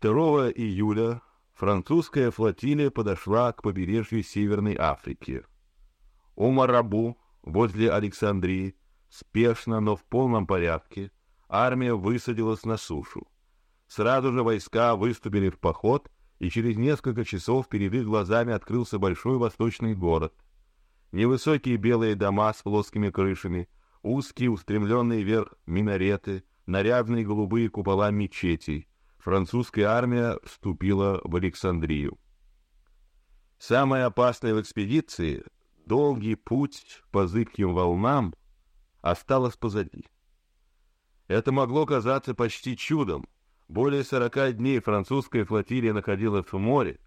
2 июля французская флотилия подошла к побережью Северной Африки. У Марабу, возле Александрии, спешно, но в полном порядке, армия высадилась на сушу. Сразу же войска выступили в поход, и через несколько часов перед их глазами открылся большой восточный город. Невысокие белые дома с плоскими крышами, узкие устремленные вверх минареты, нарядные голубые купола мечетей. Французская армия вступила в Александрию. Самое опасное в экспедиции — долгий путь по зыбким волнам — осталось позади. Это могло казаться почти чудом. Более сорока дней французская флотилия находилась в море.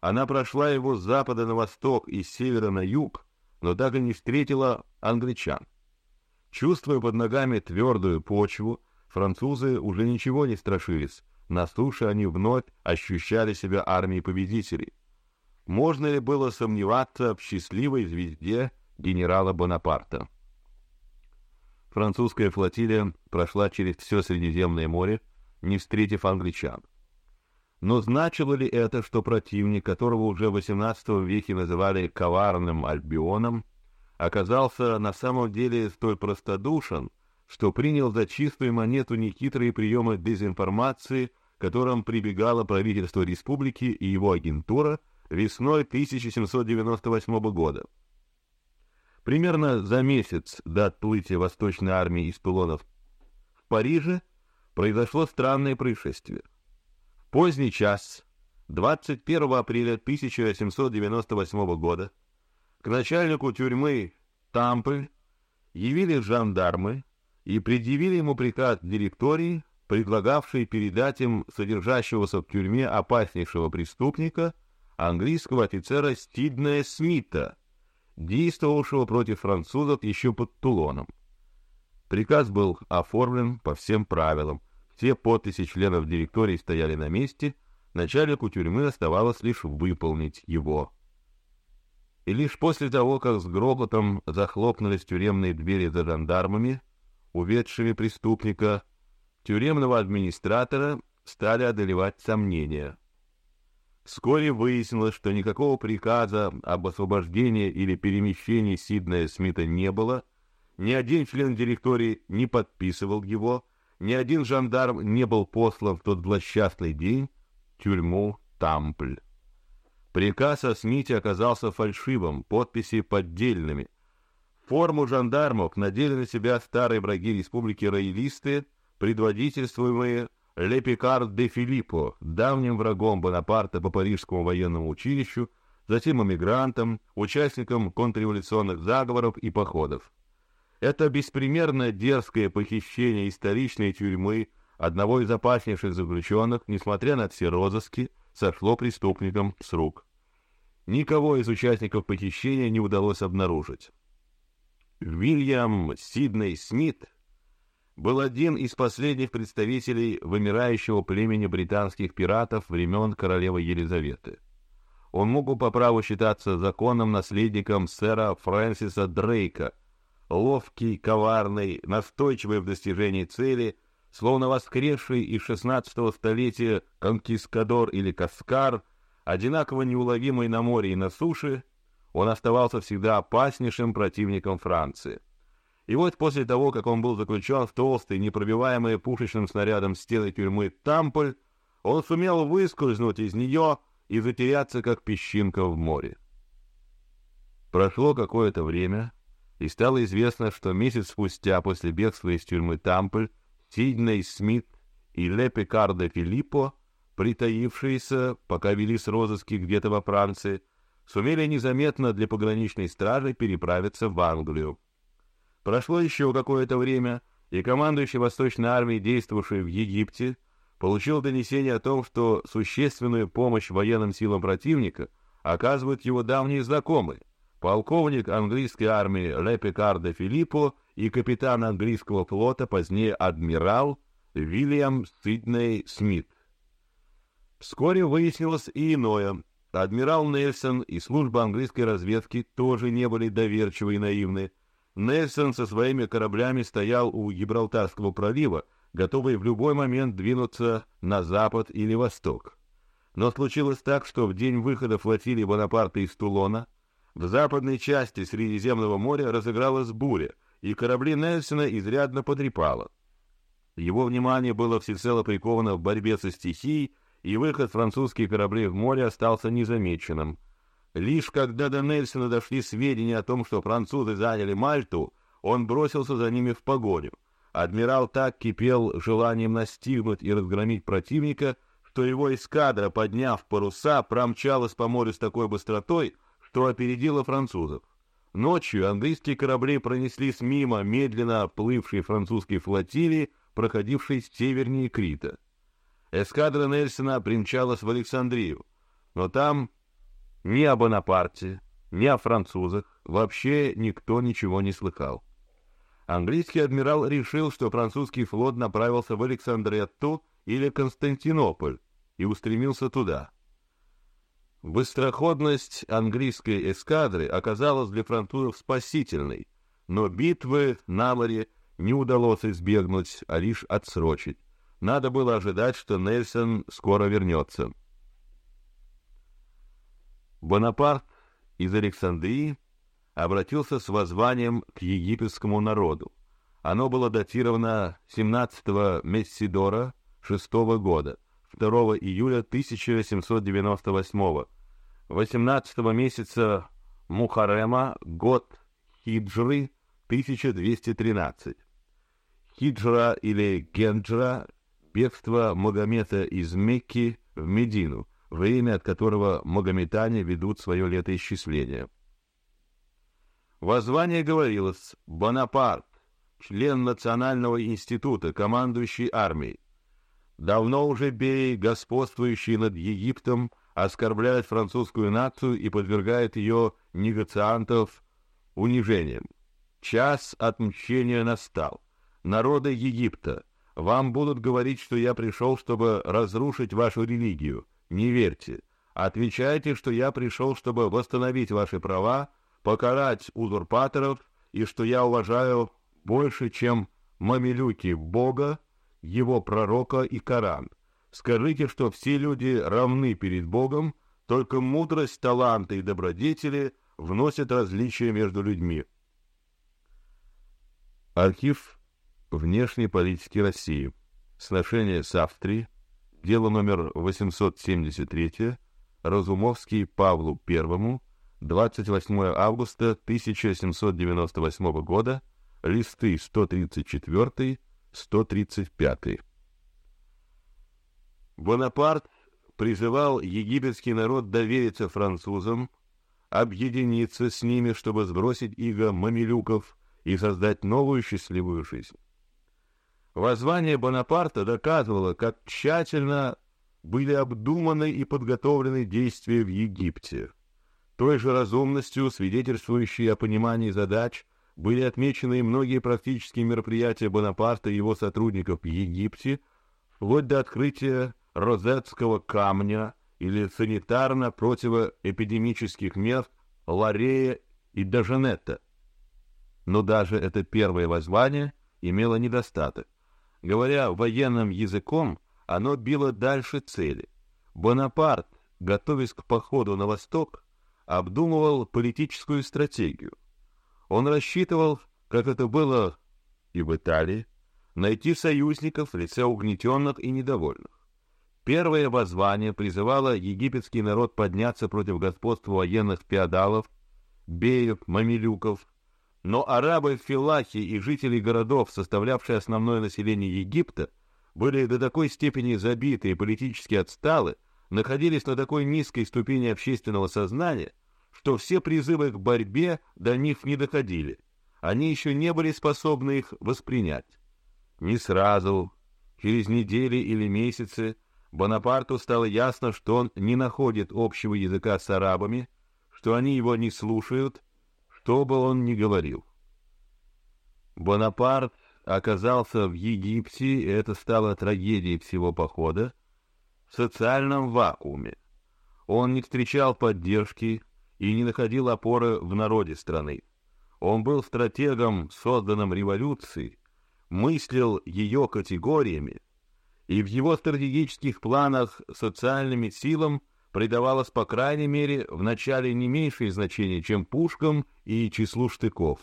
Она прошла его с запада на восток и с севера на юг, но так и не встретила англичан. Чувствуя под ногами твердую почву, французы уже ничего не страшились. На суше они вновь ощущали себя армией победителей. Можно ли было сомневаться в счастливой звезде генерала Бонапарта? Французская флотилия прошла через все Средиземное море, не встретив англичан. Но значило ли это, что противник, которого уже в XVIII веке называли коварным Альбионом, оказался на самом деле столь простодушен, что принял за чистую монету нехитрые приемы дезинформации, которым прибегало правительство республики и его агентура весной 1798 года. Примерно за месяц до отплытия Восточной армии из Тулона в Париже произошло странное происшествие. Поздний час, 21 апреля 1898 года, к начальнику тюрьмы Тампль явились жандармы и предъявили ему приказ директории, предлагавший передать им содержащегося в тюрьме опаснейшего преступника, английского офицера Стиднея Смита, действовавшего против французов еще под Тулоном. Приказ был оформлен по всем правилам, все подписи членов директории стояли на месте, начальнику тюрьмы оставалось лишь выполнить его. И лишь после того, как с грохотом захлопнулись тюремные двери за жандармами, уведшими преступника, тюремного администратора стали одолевать сомнения. Вскоре выяснилось, что никакого приказа об освобождении или перемещении Сиднея Смита не было, ни один член директории не подписывал его, ни один жандарм не был послан в тот злосчастный день тюрьму Тампль. Приказ о Смите оказался фальшивым, подписи поддельными. Форму жандармов надели на себя старые враги республики роялисты, предводительствуемые Лепикар де Филиппо, давним врагом Бонапарта по Парижскому военному училищу, затем эмигрантом, участником контрреволюционных заговоров и походов. Это беспримерно дерзкое похищение историчной тюрьмы одного из опаснейших заключенных, несмотря на все розыски, сошло преступникам с рук. Никого из участников похищения не удалось обнаружить. Вильям Сидней Смит был один из последних представителей вымирающего племени британских пиратов времен королевы Елизаветы. Он мог бы по праву считаться законным наследником сэра Фрэнсиса Дрейка — ловкий, коварный, настойчивый в достижении цели, словно воскресший из шестнадцатого столетия конкискадор или каскар, одинаково неуловимый на море и на суше, он оставался всегда опаснейшим противником Франции. И вот после того, как он был заключен в толстый, непробиваемый пушечным снарядом стены тюрьмы Тамполь, он сумел выскользнуть из нее и затеряться, как песчинка в море. Прошло какое-то время, и стало известно, что месяц спустя после бегства из тюрьмы Тампль Сидней Смит и Ле Пикардо Филиппо, притаившиеся, пока велись розыски где-то во Франции, сумели незаметно для пограничной стражи переправиться в Англию. Прошло еще какое-то время, и командующий Восточной армией, действовавший в Египте, получил донесение о том, что существенную помощь военным силам противника оказывают его давние знакомые, полковник английской армии Ле Пикардо Филиппо и капитан английского флота, позднее адмирал Вильям Сидней Смит. Вскоре выяснилось и иное. Адмирал Нельсон и служба английской разведки тоже не были доверчивы и наивны. Нельсон со своими кораблями стоял у Гибралтарского пролива, готовые в любой момент двинуться на запад или восток. Но случилось так, что в день выхода флотилии Бонапарта из Тулона в западной части Средиземного моря разыгралась буря, и корабли Нельсона изрядно потрепало. Его внимание было всецело приковано в борьбе со стихией, и выход французских кораблей в море остался незамеченным. Лишь когда до Нельсона дошли сведения о том, что французы заняли Мальту, он бросился за ними в погоню. Адмирал так кипел желанием настигнуть и разгромить противника, что его эскадра, подняв паруса, промчалась по морю с такой быстротой, что опередила французов. Ночью английские корабли пронеслись мимо медленно плывшей французской флотилии, проходившей севернее Крита. Эскадра Нельсона примчалась в Александрию, но там ни о Бонапарте, ни о французах вообще никто ничего не слыхал. Английский адмирал решил, что французский флот направился в Александретту или Константинополь и устремился туда. Быстроходность английской эскадры оказалась для французов спасительной, но битвы на море не удалось избегнуть, а лишь отсрочить. Надо было ожидать, что Нельсон скоро вернется. Бонапарт из Александрии обратился с воззванием к египетскому народу. Оно было датировано 17 Мессидора 6 года, 2 июля 1798, 18 месяца Мухарема, год Хиджры 1213. Хиджра или Генджра – бегство Магомета из Мекки в Медину – время от которого магометане ведут свое летоисчисление. Воззвание говорилось «Бонапарт, член Национального института, командующий армией. Давно уже Бей, господствующий над Египтом, оскорбляет французскую нацию и подвергает ее негациантов унижением. Час отмщения настал. Народы Египта, вам будут говорить, что я пришел, чтобы разрушить вашу религию, не верьте. Отвечайте, что я пришел, чтобы восстановить ваши права, покарать узурпаторов, и что я уважаю больше, чем мамилюки Бога, его пророка и Коран. Скажите, что все люди равны перед Богом, только мудрость, таланты и добродетели вносят различия между людьми. Архив внешней политики России. Сношение с Австрией Дело номер 873, Разумовский Павлу Первому, 28 августа 1798 года, листы 134-135. Бонапарт призывал египетский народ довериться французам, объединиться с ними, чтобы сбросить иго мамилюков и создать новую счастливую жизнь. Воззвание Бонапарта доказывало, как тщательно были обдуманы и подготовлены действия в Египте. Той же разумностью, свидетельствующей о понимании задач, были отмечены и многие практические мероприятия Бонапарта и его сотрудников в Египте, вплоть до открытия розетского камня или санитарно-противоэпидемических мер Ларея и Дажанетта. Но даже это первое воззвание имело недостаток. Говоря военным языком, оно било дальше цели. Бонапарт, готовясь к походу на восток, обдумывал политическую стратегию. Он рассчитывал, как это было и в Италии, найти союзников в лице угнетенных и недовольных. Первое воззвание призывало египетский народ подняться против господства военных феодалов, беев, мамилюков, но арабы в Филахе и жители городов, составлявшие основное население Египта, были до такой степени забиты и политически отсталы, находились на такой низкой ступени общественного сознания, что все призывы к борьбе до них не доходили. Они еще не были способны их воспринять. Не сразу, через недели или месяцы, Бонапарту стало ясно, что он не находит общего языка с арабами, что они его не слушают что бы он ни говорил. Бонапарт оказался в Египте, и это стало трагедией всего похода, в социальном вакууме. Он не встречал поддержки и не находил опоры в народе страны. Он был стратегом, созданным революцией, мыслил ее категориями, и в его стратегических планах социальными силам придавалось, по крайней мере, в начале не меньшее значение, чем пушкам и числу штыков.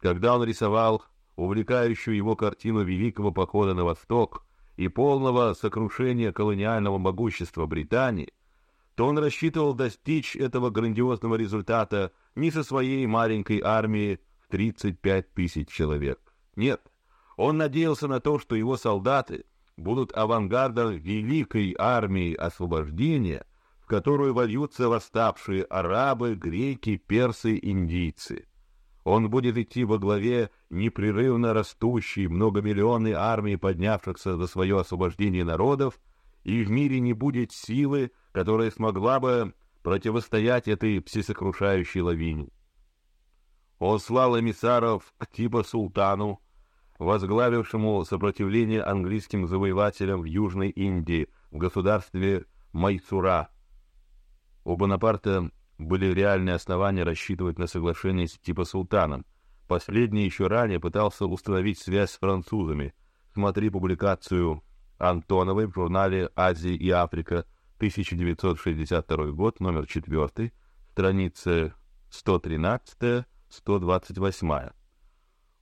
Когда он рисовал увлекающую его картину великого похода на восток и полного сокрушения колониального могущества Британии, то он рассчитывал достичь этого грандиозного результата не со своей маленькой армией в 35 тысяч человек. Нет, он надеялся на то, что его солдаты будут авангардом великой армии освобождения, которую вольются восставшие арабы, греки, персы, индийцы. Он будет идти во главе непрерывно растущей многомиллионной армии поднявшихся за свое освобождение народов, и в мире не будет силы, которая смогла бы противостоять этой всесокрушающей лавине. Он слал эмиссаров к типа султану, возглавившему сопротивление английским завоевателям в Южной Индии, в государстве Майсура. У Бонапарта были реальные основания рассчитывать на соглашение с типа султаном. Последний еще ранее пытался установить связь с французами. Смотри публикацию Антоновой в журнале «Азия и Африка», 1962 год, номер 4, страницы 113-128.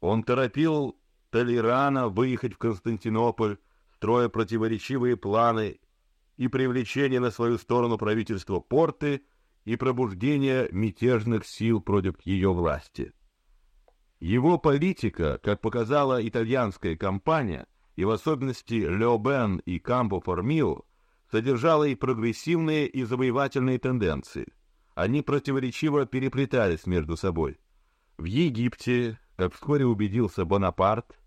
Он торопил Толерана выехать в Константинополь, строя противоречивые планы и привлечение на свою сторону правительства Порты и пробуждение мятежных сил против ее власти. Его политика, как показала итальянская кампания, и в особенности Леобен и Кампо Формио, содержала и прогрессивные, и завоевательные тенденции. Они противоречиво переплетались между собой. В Египте, как вскоре убедился Бонапарт,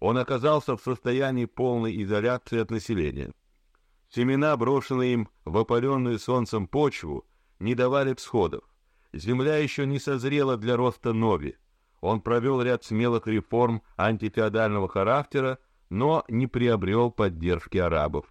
он оказался в состоянии полной изоляции от населения. Семена, брошенные им в опаленную солнцем почву, не давали всходов. Земля еще не созрела для роста нови. Он провел ряд смелых реформ антифеодального характера, но не приобрел поддержки арабов.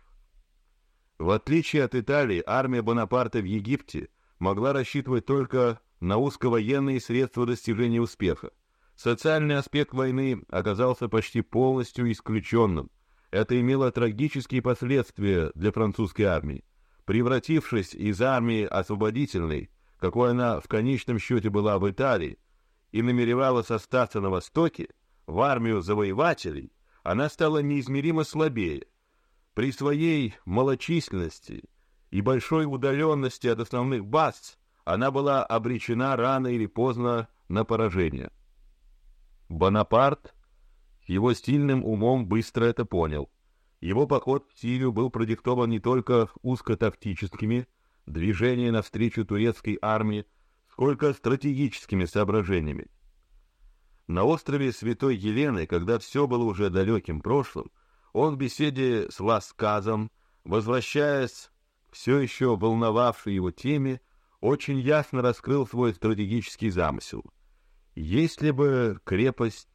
В отличие от Италии, армия Бонапарта в Египте могла рассчитывать только на узковоенные средства достижения успеха. Социальный аспект войны оказался почти полностью исключенным. Это имело трагические последствия для французской армии. Превратившись из армии освободительной, какой она в конечном счете была в Италии, и намеревалась остаться на Востоке, в армию завоевателей, она стала неизмеримо слабее – при своей малочисленности и большой удаленности от основных баз она была обречена рано или поздно на поражение. Бонапарт его стильным умом быстро это понял. Его поход в Сирию был продиктован не только узкотактическими движениями навстречу турецкой армии, сколько стратегическими соображениями. На острове Святой Елены, когда все было уже далеким прошлым, он в беседе с Ласказом, возвращаясь все еще волновавшей его теме, очень ясно раскрыл свой стратегический замысел. Если бы крепость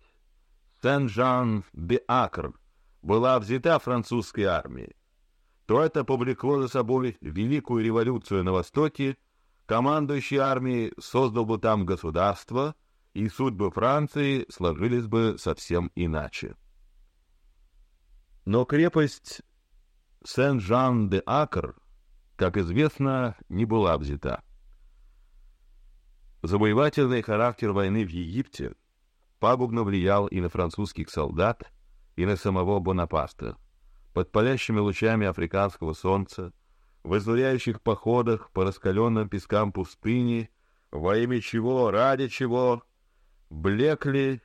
Сен-Жан-де-Акр была взята французской армией, то это повлекло за собой великую революцию на Востоке, командующий армией создал бы там государство, и судьбы Франции сложились бы совсем иначе. Но крепость Сен-Жан-де-Акр, как известно, не была взята. Завоевательный характер войны в Египте пагубно влиял и на французских солдат, и на самого Бонапарта. Под палящими лучами африканского солнца, в изнуряющих походах по раскаленным пескам пустыни, во имя чего, ради чего, блекли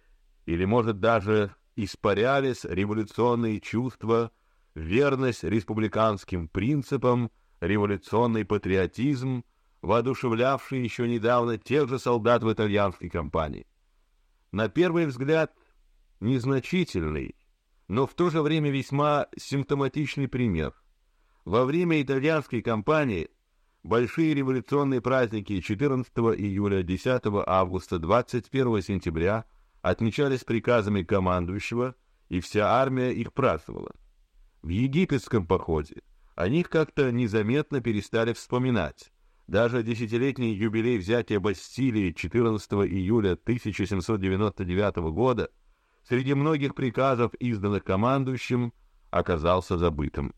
или, может, даже испарялись революционные чувства, верность республиканским принципам, революционный патриотизм, воодушевлявший еще недавно тех же солдат в итальянской кампании. На первый взгляд незначительный, но в то же время весьма симптоматичный пример. Во время итальянской кампании большие революционные праздники 14 июля, 10 августа, 21 сентября – отмечались приказами командующего, и вся армия их праздновала. В египетском походе о них как-то незаметно перестали вспоминать. Даже десятилетний юбилей взятия Бастилии 14 июля 1799 года среди многих приказов, изданных командующим, оказался забытым.